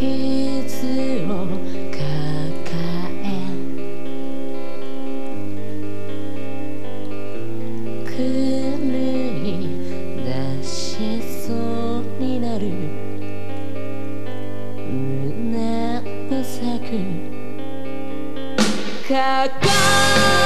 傷を抱え狂い出しそうになる胸を裂く輝